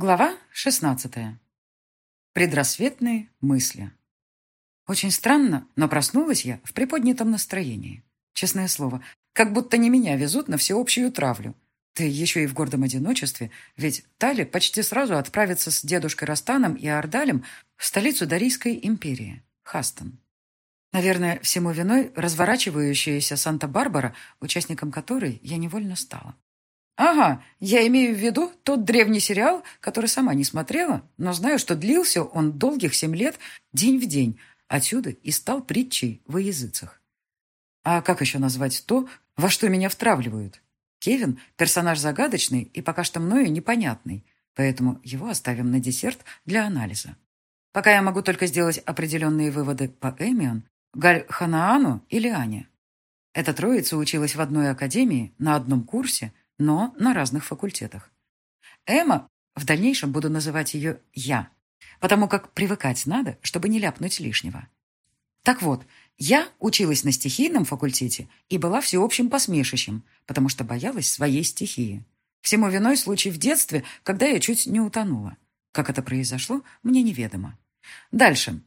Глава 16. Предрассветные мысли. Очень странно, но проснулась я в приподнятом настроении. Честное слово, как будто не меня везут на всеобщую травлю. Да еще и в гордом одиночестве, ведь Тали почти сразу отправится с дедушкой Растаном и Ордалем в столицу Дарийской империи, Хастон. Наверное, всему виной разворачивающаяся Санта-Барбара, участником которой я невольно стала. Ага, я имею в виду тот древний сериал, который сама не смотрела, но знаю, что длился он долгих семь лет, день в день. Отсюда и стал притчей во языцах. А как еще назвать то, во что меня втравливают? Кевин – персонаж загадочный и пока что мною непонятный, поэтому его оставим на десерт для анализа. Пока я могу только сделать определенные выводы по Эмион, Галь Ханаану или Ане. Эта троица училась в одной академии, на одном курсе – но на разных факультетах. Эмма, в дальнейшем буду называть ее «я», потому как привыкать надо, чтобы не ляпнуть лишнего. Так вот, я училась на стихийном факультете и была всеобщим посмешищем, потому что боялась своей стихии. Всему виной случай в детстве, когда я чуть не утонула. Как это произошло, мне неведомо. Дальше.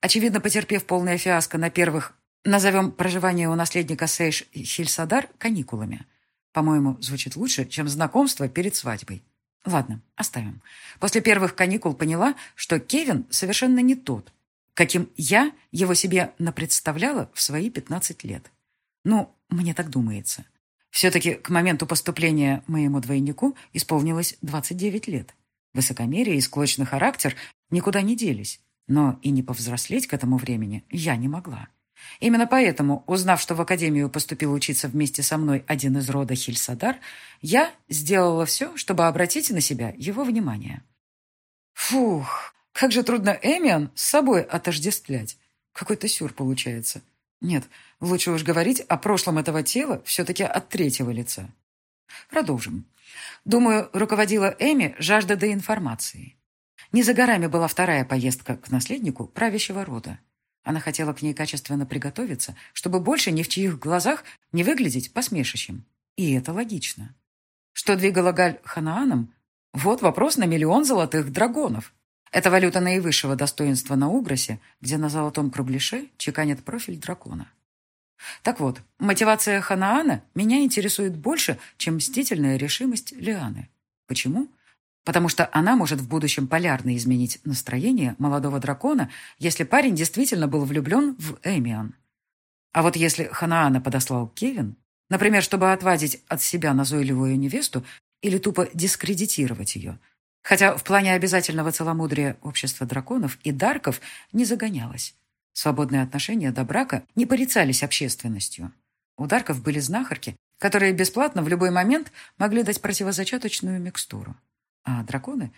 Очевидно, потерпев полное фиаско на первых, назовем проживание у наследника Сейш Хильсадар каникулами – по-моему, звучит лучше, чем знакомство перед свадьбой. Ладно, оставим. После первых каникул поняла, что Кевин совершенно не тот, каким я его себе напредставляла в свои 15 лет. Ну, мне так думается. Все-таки к моменту поступления моему двойнику исполнилось 29 лет. Высокомерие и склочный характер никуда не делись, но и не повзрослеть к этому времени я не могла. Именно поэтому, узнав, что в академию поступил учиться вместе со мной один из рода Хильсадар, я сделала все, чтобы обратить на себя его внимание. Фух, как же трудно Эмиан с собой отождествлять. Какой-то сюр получается. Нет, лучше уж говорить о прошлом этого тела все-таки от третьего лица. Продолжим. Думаю, руководила Эми жажда до информации. Не за горами была вторая поездка к наследнику правящего рода. Она хотела к ней качественно приготовиться, чтобы больше ни в чьих глазах не выглядеть посмешищем. И это логично. Что двигало Галь Ханааном? Вот вопрос на миллион золотых драгонов. Это валюта наивысшего достоинства на Угросе, где на золотом кругляше чеканит профиль дракона. Так вот, мотивация Ханаана меня интересует больше, чем мстительная решимость Лианы. Почему? Потому что она может в будущем полярно изменить настроение молодого дракона, если парень действительно был влюблен в Эмиан. А вот если Ханаана подослал Кевин, например, чтобы отвадить от себя назойливую невесту или тупо дискредитировать ее, хотя в плане обязательного целомудрия общества драконов и дарков не загонялось. Свободные отношения до брака не порицались общественностью. У дарков были знахарки, которые бесплатно в любой момент могли дать противозачаточную микстуру. А драконы?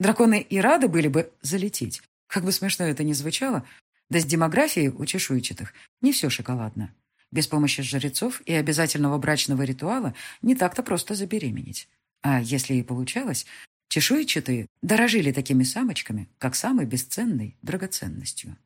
Драконы и рады были бы залететь. Как бы смешно это ни звучало, да с демографией у чешуйчатых не все шоколадно. Без помощи жрецов и обязательного брачного ритуала не так-то просто забеременеть. А если и получалось, чешуйчатые дорожили такими самочками, как самой бесценной драгоценностью.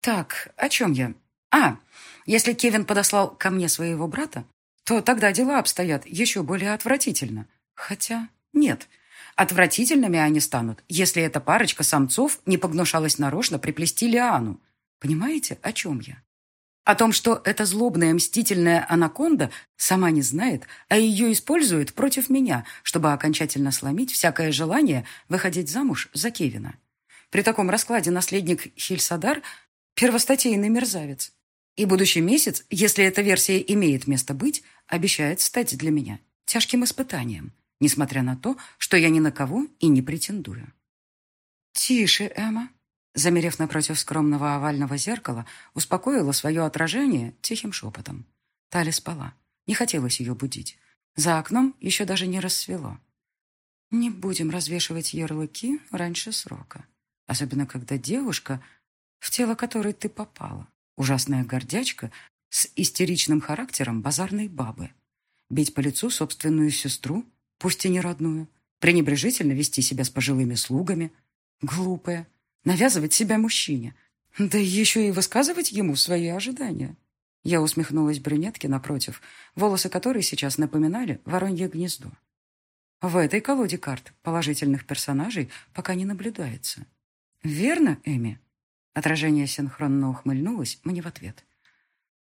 Так, о чем я? А, если Кевин подослал ко мне своего брата, то тогда дела обстоят еще более отвратительно. Хотя нет, Отвратительными они станут, если эта парочка самцов не погнушалась нарочно приплести лиану. Понимаете, о чем я? О том, что эта злобная мстительная анаконда сама не знает, а ее используют против меня, чтобы окончательно сломить всякое желание выходить замуж за Кевина. При таком раскладе наследник Хильсадар – первостатейный мерзавец. И будущий месяц, если эта версия имеет место быть, обещает стать для меня тяжким испытанием несмотря на то, что я ни на кого и не претендую. «Тише, Эмма!» Замерев напротив скромного овального зеркала, успокоила свое отражение тихим шепотом. Тали спала. Не хотелось ее будить. За окном еще даже не рассвело. «Не будем развешивать ярлыки раньше срока. Особенно, когда девушка, в тело которой ты попала, ужасная гордячка с истеричным характером базарной бабы. Бить по лицу собственную сестру пусть и не родную, пренебрежительно вести себя с пожилыми слугами, глупая, навязывать себя мужчине, да еще и высказывать ему свои ожидания. Я усмехнулась брюнетке напротив, волосы которой сейчас напоминали воронье гнездо. В этой колоде карт положительных персонажей пока не наблюдается. Верно, Эми? Отражение синхронно ухмыльнулось мне в ответ.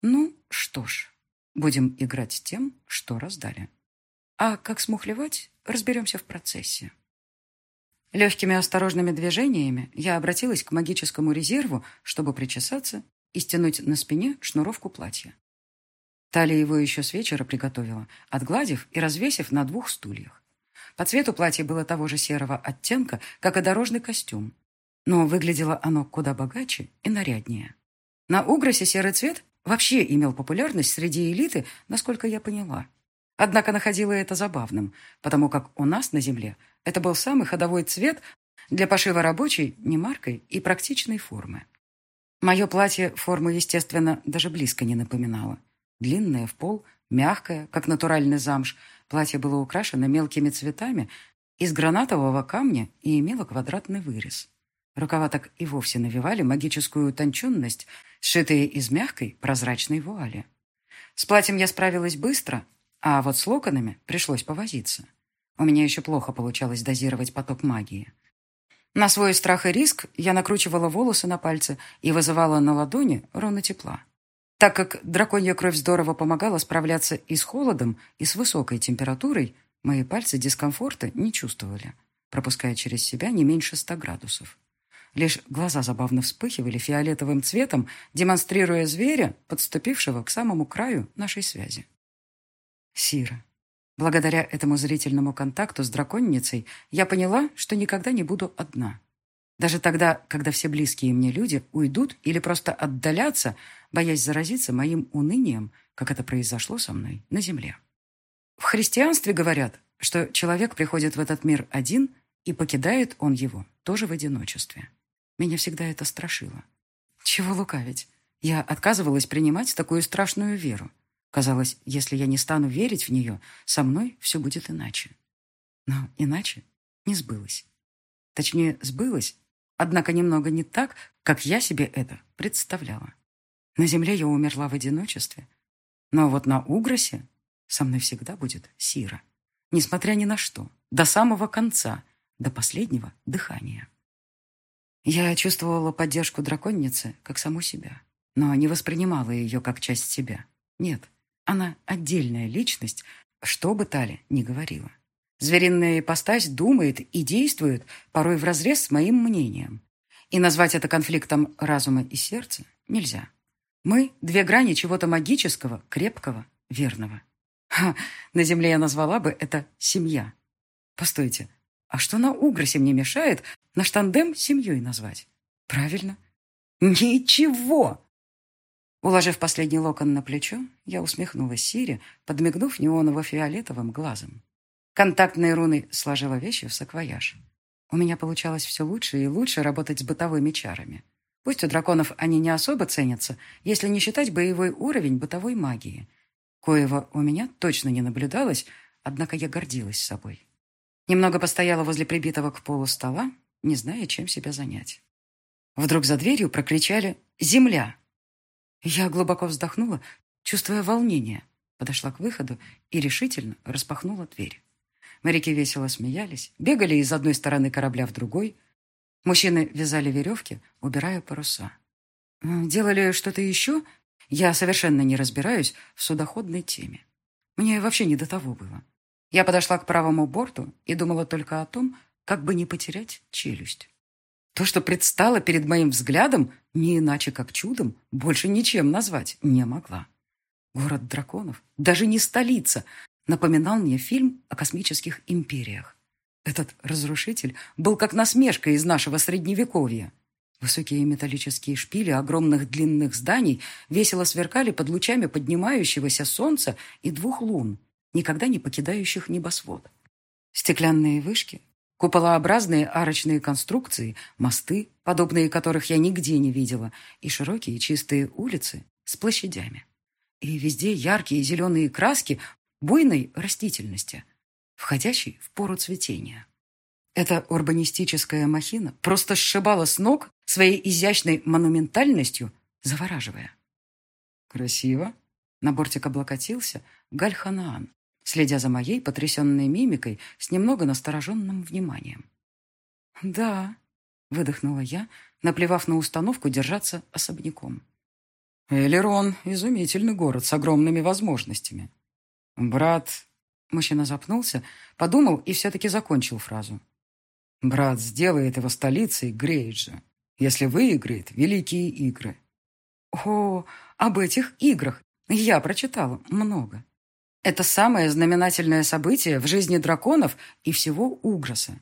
Ну, что ж, будем играть тем, что раздали. А как смухлевать, разберемся в процессе. Легкими осторожными движениями я обратилась к магическому резерву, чтобы причесаться и стянуть на спине шнуровку платья. Талия его еще с вечера приготовила, отгладив и развесив на двух стульях. По цвету платье было того же серого оттенка, как и дорожный костюм, но выглядело оно куда богаче и наряднее. На Угросе серый цвет вообще имел популярность среди элиты, насколько я поняла. Однако находила это забавным, потому как у нас на Земле это был самый ходовой цвет для пошива рабочей, немаркой и практичной формы. Мое платье формы, естественно, даже близко не напоминало. Длинное в пол, мягкое, как натуральный замш, платье было украшено мелкими цветами из гранатового камня и имело квадратный вырез. Рукава так и вовсе навевали магическую утонченность, сшитые из мягкой прозрачной вуали. С платьем я справилась быстро, а вот с локонами пришлось повозиться. У меня еще плохо получалось дозировать поток магии. На свой страх и риск я накручивала волосы на пальцы и вызывала на ладони руны тепла. Так как драконья кровь здорово помогала справляться и с холодом, и с высокой температурой, мои пальцы дискомфорта не чувствовали, пропуская через себя не меньше ста градусов. Лишь глаза забавно вспыхивали фиолетовым цветом, демонстрируя зверя, подступившего к самому краю нашей связи. Сира. Благодаря этому зрительному контакту с драконницей я поняла, что никогда не буду одна. Даже тогда, когда все близкие мне люди уйдут или просто отдалятся, боясь заразиться моим унынием, как это произошло со мной на земле. В христианстве говорят, что человек приходит в этот мир один, и покидает он его тоже в одиночестве. Меня всегда это страшило. Чего лукавить? Я отказывалась принимать такую страшную веру. Казалось, если я не стану верить в нее, со мной все будет иначе. Но иначе не сбылось. Точнее, сбылось, однако немного не так, как я себе это представляла. На земле я умерла в одиночестве. Но вот на Угросе со мной всегда будет Сира. Несмотря ни на что, до самого конца, до последнего дыхания. Я чувствовала поддержку драконницы, как саму себя, но не воспринимала ее как часть себя. Нет, она отдельная личность, что бы Таля ни говорила. Звериная ипостась думает и действует порой вразрез с моим мнением. И назвать это конфликтом разума и сердца нельзя. Мы — две грани чего-то магического, крепкого, верного. Ха, на земле я назвала бы это «семья». Постойте, а что на Угросе мне мешает наш тандем семьей назвать? Правильно. Ничего. Уложив последний локон на плечо, я усмехнулась Сире, подмигнув неоново-фиолетовым глазом. Контактные руны сложила вещи в саквояж. У меня получалось все лучше и лучше работать с бытовыми чарами. Пусть у драконов они не особо ценятся, если не считать боевой уровень бытовой магии. Коего у меня точно не наблюдалось, однако я гордилась собой. Немного постояла возле прибитого к полу стола, не зная, чем себя занять. Вдруг за дверью прокричали «Земля!». Я глубоко вздохнула, чувствуя волнение, подошла к выходу и решительно распахнула дверь. Моряки весело смеялись, бегали из одной стороны корабля в другой. Мужчины вязали веревки, убирая паруса. Делали что-то еще? Я совершенно не разбираюсь в судоходной теме. Мне вообще не до того было. Я подошла к правому борту и думала только о том, как бы не потерять челюсть. То, что предстало перед моим взглядом, не иначе как чудом, больше ничем назвать не могла. Город драконов, даже не столица, напоминал мне фильм о космических империях. Этот разрушитель был как насмешка из нашего средневековья. Высокие металлические шпили огромных длинных зданий весело сверкали под лучами поднимающегося солнца и двух лун, никогда не покидающих небосвод. Стеклянные вышки, куполообразные арочные конструкции, мосты, подобные которых я нигде не видела, и широкие чистые улицы с площадями. И везде яркие зеленые краски буйной растительности, входящей в пору цветения. Эта урбанистическая махина просто сшибала с ног своей изящной монументальностью, завораживая. «Красиво!» На бортик облокотился Гальханаан, следя за моей потрясенной мимикой с немного настороженным вниманием. «Да», — выдохнула я, наплевав на установку держаться особняком. «Элерон — изумительный город с огромными возможностями. Брат...» Мужчина запнулся, подумал и все-таки закончил фразу. «Брат сделает его столицей Грейджа, если выиграет Великие игры». «О, об этих играх я прочитала много. Это самое знаменательное событие в жизни драконов и всего Угроса,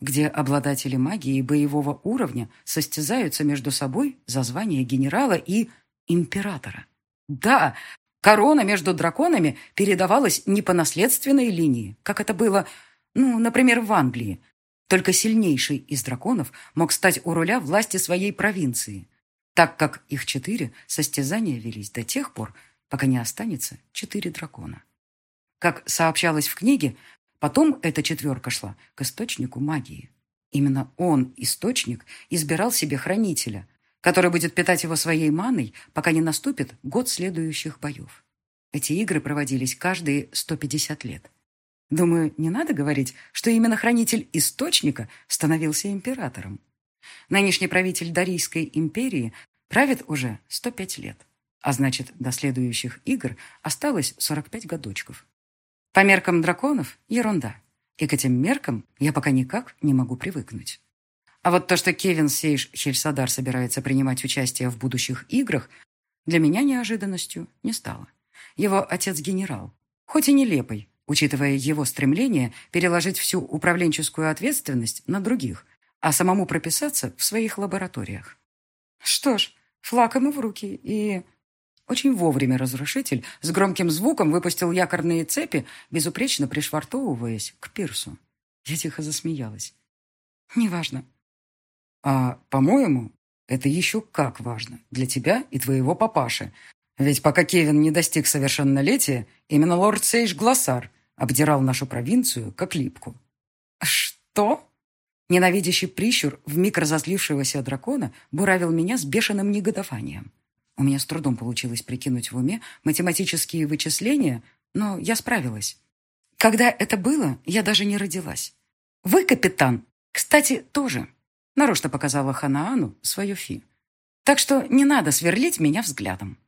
где обладатели магии боевого уровня состязаются между собой за звание генерала и императора. Да, корона между драконами передавалась не по наследственной линии, как это было, ну, например, в Англии. Только сильнейший из драконов мог стать у руля власти своей провинции, так как их четыре состязания велись до тех пор, пока не останется четыре дракона. Как сообщалось в книге, потом эта четверка шла к источнику магии. Именно он, источник, избирал себе хранителя, который будет питать его своей маной, пока не наступит год следующих боев. Эти игры проводились каждые 150 лет. Думаю, не надо говорить, что именно хранитель источника становился императором. Нынешний правитель Дарийской империи правит уже 105 лет, а значит, до следующих игр осталось 45 годочков. По меркам драконов – ерунда. И к этим меркам я пока никак не могу привыкнуть. А вот то, что Кевин Сейш Хельсадар собирается принимать участие в будущих играх, для меня неожиданностью не стало. Его отец генерал, хоть и нелепый, учитывая его стремление переложить всю управленческую ответственность на других, а самому прописаться в своих лабораториях. Что ж, флаг ему в руки и... Очень вовремя разрушитель с громким звуком выпустил якорные цепи, безупречно пришвартовываясь к пирсу. Я тихо засмеялась. «Неважно». «А, по-моему, это еще как важно для тебя и твоего папаши. Ведь пока Кевин не достиг совершеннолетия, именно лорд Сейш Глоссар обдирал нашу провинцию как липку». «Что?» Ненавидящий прищур вмиг разозлившегося дракона буравил меня с бешеным негодованием. У меня с трудом получилось прикинуть в уме математические вычисления, но я справилась. Когда это было, я даже не родилась. Вы, капитан, кстати, тоже. Нарочно показала Ханаану свою фи. Так что не надо сверлить меня взглядом.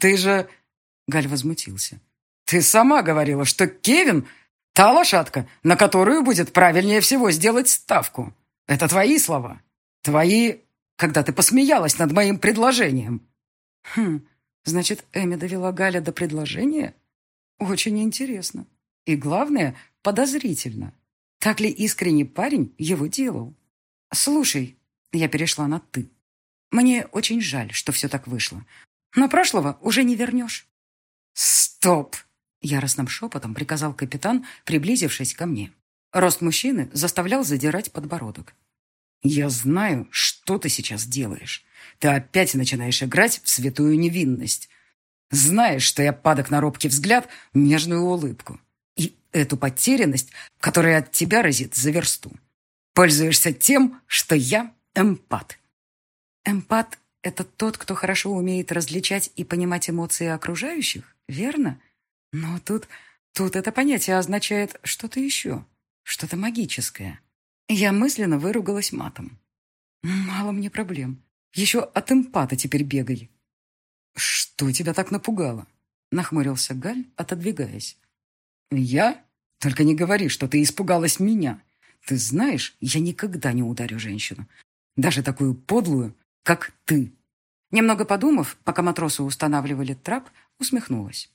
«Ты же...» — Галь возмутился. «Ты сама говорила, что Кевин — та лошадка, на которую будет правильнее всего сделать ставку. Это твои слова. Твои когда ты посмеялась над моим предложением». «Хм, значит, Эми довела Галя до предложения? Очень интересно. И главное, подозрительно. Так ли искренний парень его делал? Слушай, я перешла на «ты». Мне очень жаль, что все так вышло. Но прошлого уже не вернешь. «Стоп!» — яростным шепотом приказал капитан, приблизившись ко мне. Рост мужчины заставлял задирать подбородок. «Я знаю, что ты сейчас делаешь. Ты опять начинаешь играть в святую невинность. Знаешь, что я падок на робкий взгляд, нежную улыбку. И эту потерянность, которая от тебя разит за версту. Пользуешься тем, что я эмпат». «Эмпат — это тот, кто хорошо умеет различать и понимать эмоции окружающих, верно? Но тут, тут это понятие означает что-то еще, что-то магическое». Я мысленно выругалась матом. Мало мне проблем. Еще от эмпата теперь бегай. Что тебя так напугало? Нахмурился Галь, отодвигаясь. Я? Только не говори, что ты испугалась меня. Ты знаешь, я никогда не ударю женщину. Даже такую подлую, как ты. Немного подумав, пока матросы устанавливали трап, усмехнулась.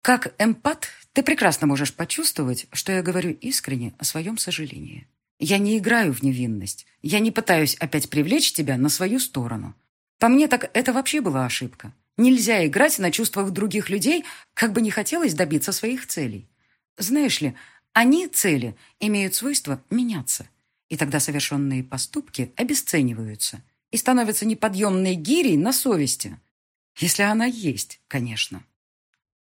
Как эмпат, ты прекрасно можешь почувствовать, что я говорю искренне о своем сожалении. Я не играю в невинность. Я не пытаюсь опять привлечь тебя на свою сторону. По мне так это вообще была ошибка. Нельзя играть на чувствах других людей, как бы не хотелось добиться своих целей. Знаешь ли, они, цели, имеют свойство меняться. И тогда совершенные поступки обесцениваются и становятся неподъемной гирей на совести. Если она есть, конечно.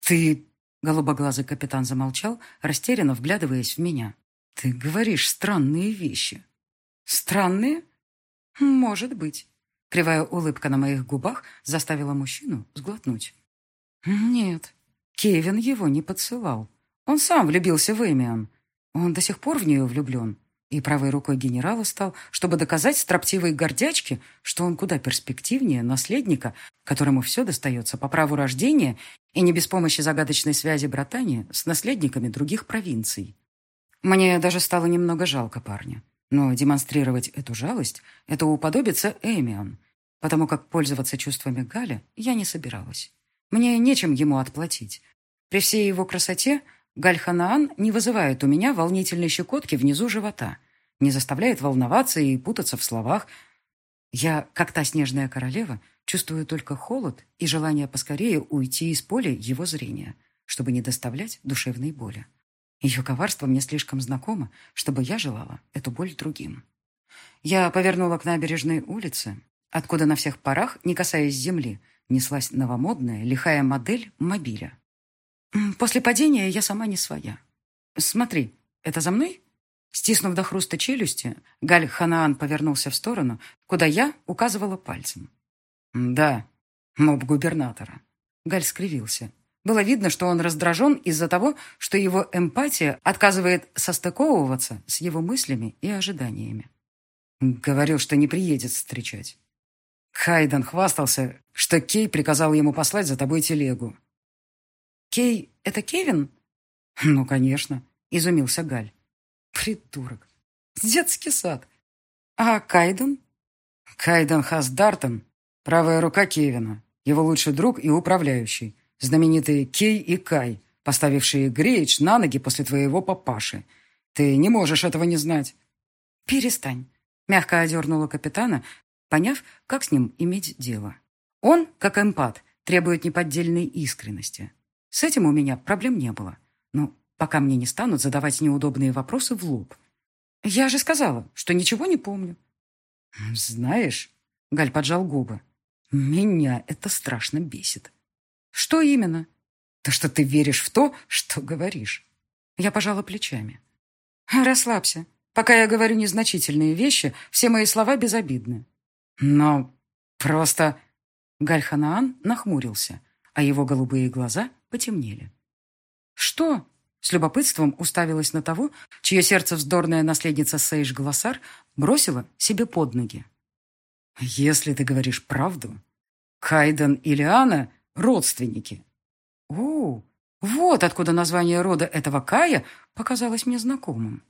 Ты... Голубоглазый капитан замолчал, растерянно вглядываясь в меня. Ты говоришь странные вещи. Странные? Может быть. Кривая улыбка на моих губах заставила мужчину сглотнуть. Нет, Кевин его не поцеловал. Он сам влюбился в Эмиан. Он до сих пор в нее влюблен. И правой рукой генерала стал, чтобы доказать строптивой гордячке, что он куда перспективнее наследника, которому все достается по праву рождения и не без помощи загадочной связи братания с наследниками других провинций. Мне даже стало немного жалко парня. Но демонстрировать эту жалость – это уподобиться Эмиан, потому как пользоваться чувствами Галя я не собиралась. Мне нечем ему отплатить. При всей его красоте Галь-Ханаан не вызывает у меня волнительной щекотки внизу живота, не заставляет волноваться и путаться в словах. Я, как та снежная королева, чувствую только холод и желание поскорее уйти из поля его зрения, чтобы не доставлять душевной боли. Ее коварство мне слишком знакомо, чтобы я желала эту боль другим. Я повернула к набережной улице, откуда на всех парах, не касаясь земли, неслась новомодная, лихая модель мобиля. После падения я сама не своя. Смотри, это за мной? Стиснув до хруста челюсти, Галь Ханаан повернулся в сторону, куда я указывала пальцем. «Да, моб губернатора». Галь скривился. Было видно, что он раздражен из-за того, что его эмпатия отказывает состыковываться с его мыслями и ожиданиями. Говорил, что не приедет встречать. Хайден хвастался, что Кей приказал ему послать за тобой телегу. «Кей — это Кевин?» «Ну, конечно», — изумился Галь. «Придурок. Детский сад. А Кайден?» «Кайден Хасдартон, правая рука Кевина, его лучший друг и управляющий знаменитые Кей и Кай, поставившие Греич на ноги после твоего папаши. Ты не можешь этого не знать». «Перестань», — мягко одернула капитана, поняв, как с ним иметь дело. Он, как эмпат, требует неподдельной искренности. С этим у меня проблем не было. Но пока мне не станут задавать неудобные вопросы в лоб. Я же сказала, что ничего не помню. «Знаешь», — Галь поджал губы, — «меня это страшно бесит». «Что именно?» «То, что ты веришь в то, что говоришь». Я пожала плечами. «Расслабься. Пока я говорю незначительные вещи, все мои слова безобидны». «Но просто...» Гальханаан нахмурился, а его голубые глаза потемнели. «Что?» С любопытством уставилась на того, чье сердце вздорная наследница Сейш Глоссар бросила себе под ноги. «Если ты говоришь правду, Кайден и Лиана родственники. О, вот откуда название рода этого Кая показалось мне знакомым.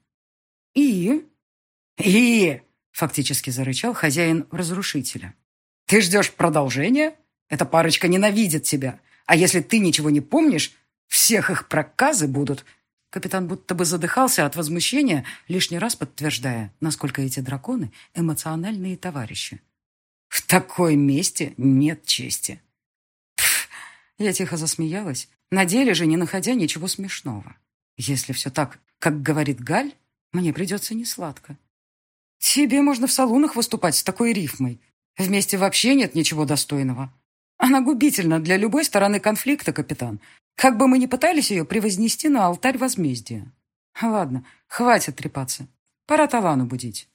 И? И, фактически зарычал хозяин разрушителя. Ты ждешь продолжения? Эта парочка ненавидит тебя. А если ты ничего не помнишь, всех их проказы будут... Капитан будто бы задыхался от возмущения, лишний раз подтверждая, насколько эти драконы — эмоциональные товарищи. В такой месте нет чести. Я тихо засмеялась, на деле же не находя ничего смешного. Если все так, как говорит Галь, мне придется несладко. Тебе можно в салонах выступать с такой рифмой. Вместе вообще нет ничего достойного. Она губительна для любой стороны конфликта, капитан. Как бы мы ни пытались ее превознести на алтарь возмездия. Ладно, хватит трепаться. Пора Талану будить.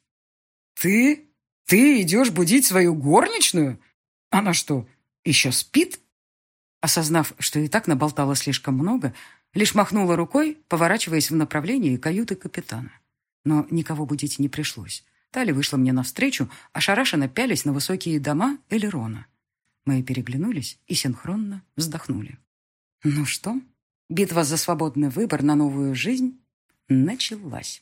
Ты? Ты идешь будить свою горничную? Она что, еще спит? Осознав, что и так наболтала слишком много, лишь махнула рукой, поворачиваясь в направлении каюты капитана. Но никого будить не пришлось. Тали вышла мне навстречу, ошарашенно пялись на высокие дома Элерона. Мы переглянулись и синхронно вздохнули. Ну что, битва за свободный выбор на новую жизнь началась.